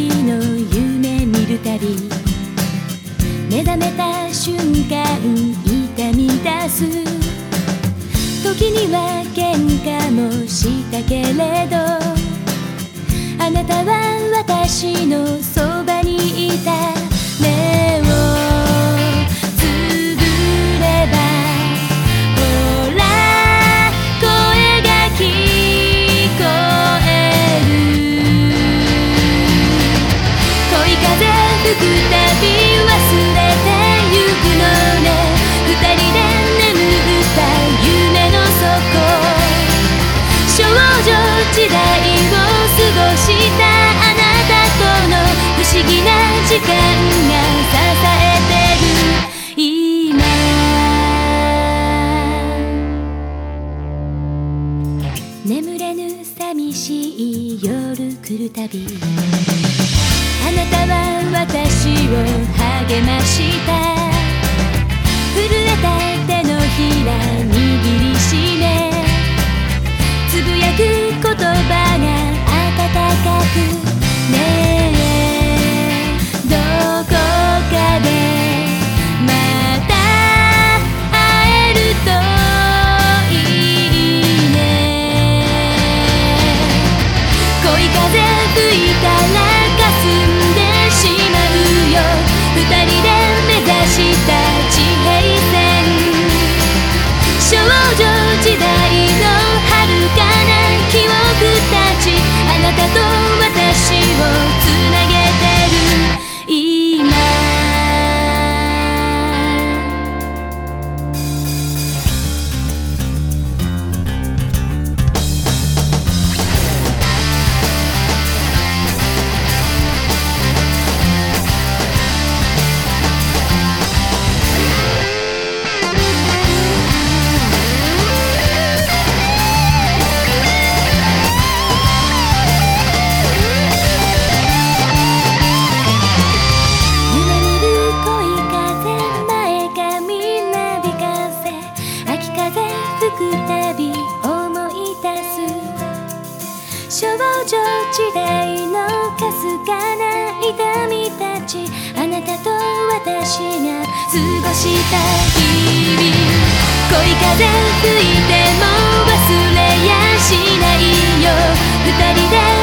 の夢見るたび目覚めた瞬間痛み出す。時には喧嘩もしたけれどあなたは私のが支えてる今眠れぬ寂しい夜来るたび。あなたは私を励ました。震えた手と私私が過ごした日々。恋風吹いても忘れやしないよ。二人で